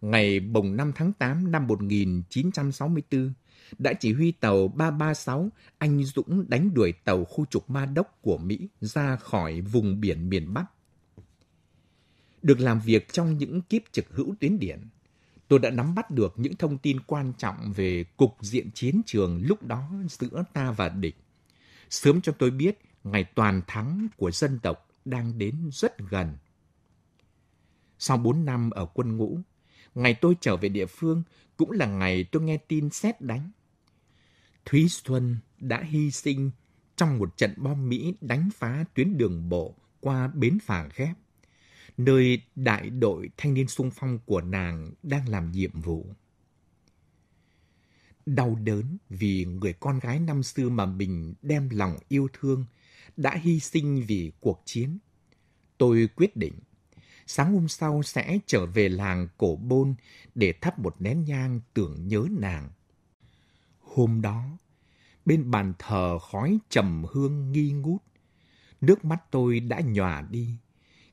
ngày bồng 5 tháng 8 năm 1964, đã chỉ huy tàu 336 anh Dũng đánh đuổi tàu khu trục Ma Đốc của Mỹ ra khỏi vùng biển miền Bắc. Được làm việc trong những kiếp trực hữu tuyến điện, tôi đã nắm bắt được những thông tin quan trọng về cục diện chiến trường lúc đó giữa ta và địch. Sớm cho tôi biết ngày toàn thắng của dân tộc đang đến rất gần. Sau 4 năm ở quân ngũ, ngày tôi trở về địa phương cũng là ngày tôi nghe tin xét đánh. Thúy Xuân đã hy sinh trong một trận bom Mỹ đánh phá tuyến đường bộ qua bến phà ghép, nơi đại đội thanh niên sung phong của nàng đang làm nhiệm vụ. Đau đớn vì người con gái năm xưa mà mình đem lòng yêu thương đã hy sinh vì cuộc chiến. Tôi quyết định, sáng hôm sau sẽ trở về làng Cổ Bôn để thắp một nén nhang tưởng nhớ nàng. Hôm đó, bên bàn thờ khói trầm hương nghi ngút, nước mắt tôi đã nhòa đi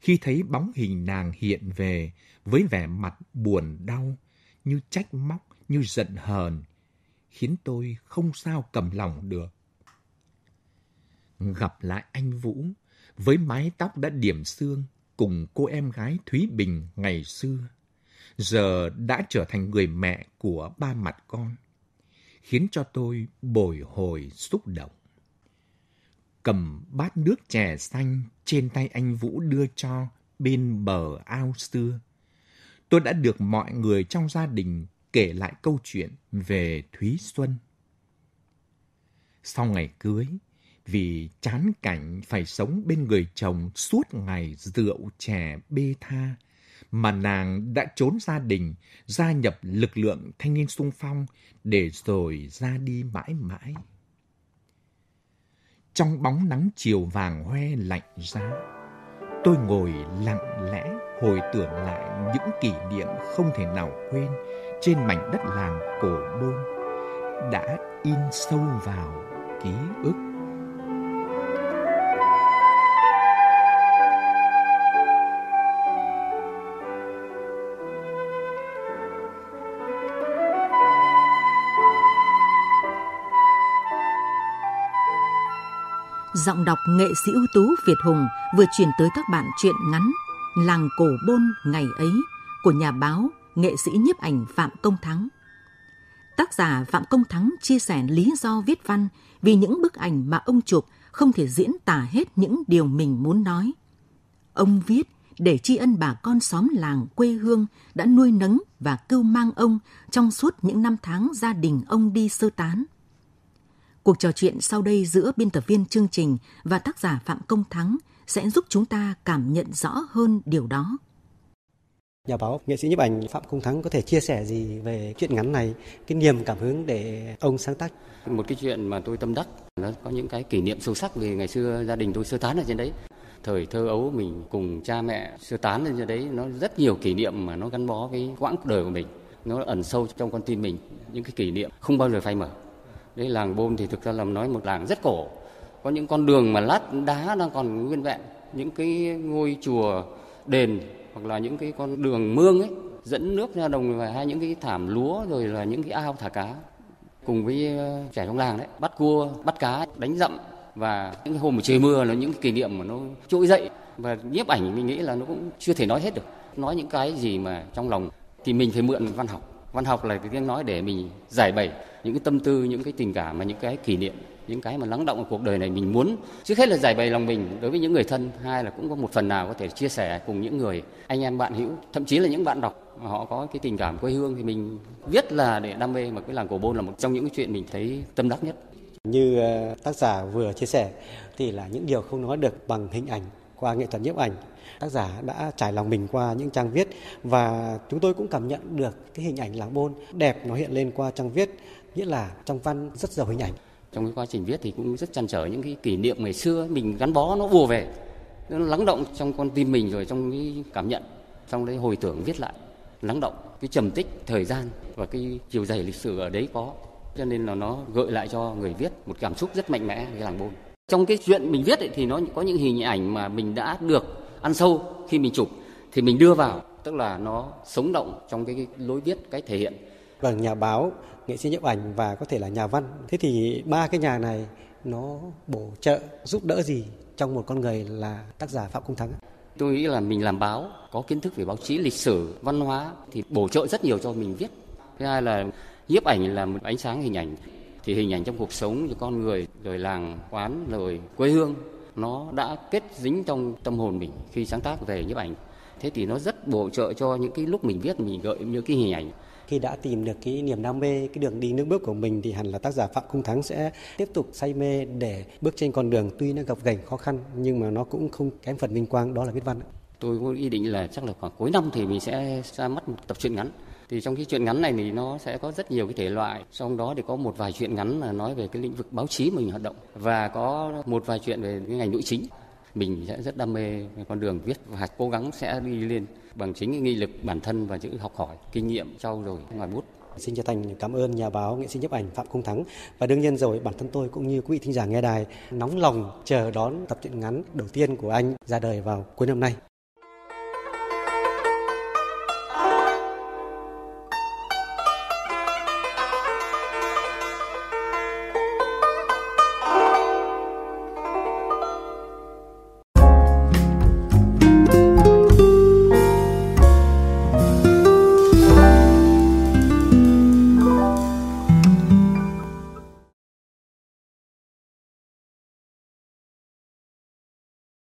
khi thấy bóng hình nàng hiện về với vẻ mặt buồn đau, như trách móc, như giận hờn, khiến tôi không sao cầm lòng được gặp lại anh Vũ với mái tóc đã điểm xương cùng cô em gái Thúy Bình ngày xưa, giờ đã trở thành người mẹ của ba mặt con, khiến cho tôi bồi hồi xúc động. Cầm bát nước chè xanh trên tay anh Vũ đưa cho bên bờ ao xưa, tôi đã được mọi người trong gia đình kể lại câu chuyện về Thúy Xuân. Sau ngày cưới, vì chán cảnh phải sống bên người chồng suốt ngày rượu chè bê tha, mà nàng đã trốn gia đình, gia nhập lực lượng thanh niên sung phong để rồi ra đi mãi mãi. Trong bóng nắng chiều vàng hoe lạnh giá, tôi ngồi lặng lẽ hồi tưởng lại những kỷ niệm không thể nào quên trên mảnh đất làng cổ bôn đã in sâu vào ký ức. Giọng đọc nghệ sĩ ưu tú Việt Hùng vừa chuyển tới các bạn truyện ngắn Làng cổ bôn ngày ấy của nhà báo, nghệ sĩ nhiếp ảnh Phạm Công Thắng. Tác giả Phạm Công Thắng chia sẻ lý do viết văn vì những bức ảnh mà ông chụp không thể diễn tả hết những điều mình muốn nói. Ông viết để tri ân bà con xóm làng quê hương đã nuôi nấng và cưu mang ông trong suốt những năm tháng gia đình ông đi sơ tán – Cuộc trò chuyện sau đây giữa biên tập viên chương trình và tác giả Phạm Công Thắng sẽ giúp chúng ta cảm nhận rõ hơn điều đó. Nhà báo, nghệ sĩ nhiếp ảnh Phạm Công Thắng có thể chia sẻ gì về chuyện ngắn này, cái niềm cảm hứng để ông sáng tác? Một cái chuyện mà tôi tâm đắc, nó có những cái kỷ niệm sâu sắc về ngày xưa gia đình tôi sơ tán ở trên đấy. Thời thơ ấu mình cùng cha mẹ sơ tán ở trên đấy, nó rất nhiều kỷ niệm mà nó gắn bó với quãng đời của mình nó ẩn sâu trong con tim mình những cái kỷ niệm không bao giờ phai mở đấy làng bôn thì thực ra là nói một làng rất cổ. Có những con đường mà lát đá đang còn nguyên vẹn. Những cái ngôi chùa đền hoặc là những cái con đường mương ấy, dẫn nước ra đồng và hay những cái thảm lúa rồi là những cái ao thả cá cùng với ờ, trẻ trong làng đấy, bắt cua, bắt cá, đánh dặm và những cái hôm mà trời mưa là những cái kỷ niệm mà nó trỗi dậy và nhiếp ảnh mình nghĩ là nó cũng chưa thể nói hết được. Nói những cái gì mà trong lòng thì mình phải mượn văn học. Văn học là cái tiếng nói để mình giải bày những cái tâm tư, những cái tình cảm và những cái kỷ niệm, những cái mà lắng động ở cuộc đời này mình muốn. Trước hết là giải bày lòng mình đối với những người thân, hai là cũng có một phần nào có thể chia sẻ cùng những người anh em bạn hữu, thậm chí là những bạn đọc mà họ có cái tình cảm quê hương thì mình viết là để đam mê mà cái làng cổ bôn là một trong những cái chuyện mình thấy tâm đắc nhất. Như ờ, tác giả vừa chia sẻ thì là những điều không nói được bằng hình ảnh qua nghệ thuật nhiếp ảnh. Tác giả đã trải lòng mình qua những trang viết và chúng tôi cũng cảm nhận được cái hình ảnh làng bôn đẹp nó hiện lên qua trang viết nghĩa là trong văn rất giàu hình ảnh. Trong cái quá trình viết thì cũng rất chăn trở những cái kỷ niệm ngày xưa mình gắn bó nó ùa về nó lắng động trong con tim mình rồi trong cái cảm nhận trong đấy hồi tưởng viết lại lắng động cái trầm tích thời gian và cái chiều dày lịch sử ở đấy có. Cho nên là nó gợi lại cho người viết một cảm xúc rất mạnh mẽ cái làng bôn. Trong cái chuyện mình viết ấy, thì nó có những hình ảnh mà mình đã được ăn sâu khi mình chụp thì mình đưa vào tức là nó sống động trong cái, cái lối viết cái thể hiện và nhà báo, nghệ sĩ nhiếp ảnh và có thể là nhà văn. Thế thì ba cái nhà này nó bổ trợ, giúp đỡ gì trong một con người là tác giả phạm công thắng? Tôi nghĩ là mình làm báo, có kiến thức về báo chí, lịch sử, văn hóa thì bổ trợ rất nhiều cho mình viết. Thứ hai là nhiếp ảnh là một ánh sáng hình ảnh. Thì hình ảnh trong cuộc sống của con người, rồi làng, quán, rồi quê hương, nó đã kết dính trong tâm hồn mình khi sáng tác về nhiếp ảnh. Thế thì nó rất bổ trợ cho những cái lúc mình viết, mình gợi những cái hình ảnh khi đã tìm được cái niềm đam mê, cái đường đi nước bước của mình thì hẳn là tác giả phạm Cung thắng sẽ tiếp tục say mê để bước trên con đường tuy nó gặp gành khó khăn nhưng mà nó cũng không kém phần vinh quang, đó là viết văn tôi có ý định là chắc là khoảng cuối năm thì mình sẽ ra mắt một tập truyện ngắn. Thì trong cái chuyện ngắn này thì nó sẽ có rất nhiều cái thể loại, trong đó thì có một vài chuyện ngắn là nói về cái lĩnh vực báo chí mình hoạt động và có một vài chuyện về cái ngành nội chính mình sẽ rất đam mê con đường viết và cố gắng sẽ đi lên bằng chính cái nghị lực bản thân và những học hỏi, kinh nghiệm, trau dồi, ngoài bút Xin chân thành cảm ơn nhà báo, nghệ sĩ nhiếp ảnh Phạm Công Thắng và đương nhiên rồi, bản thân tôi cũng như quý vị thính giả nghe đài, nóng lòng chờ đón tập truyện ngắn đầu tiên của anh ra đời vào cuối năm nay.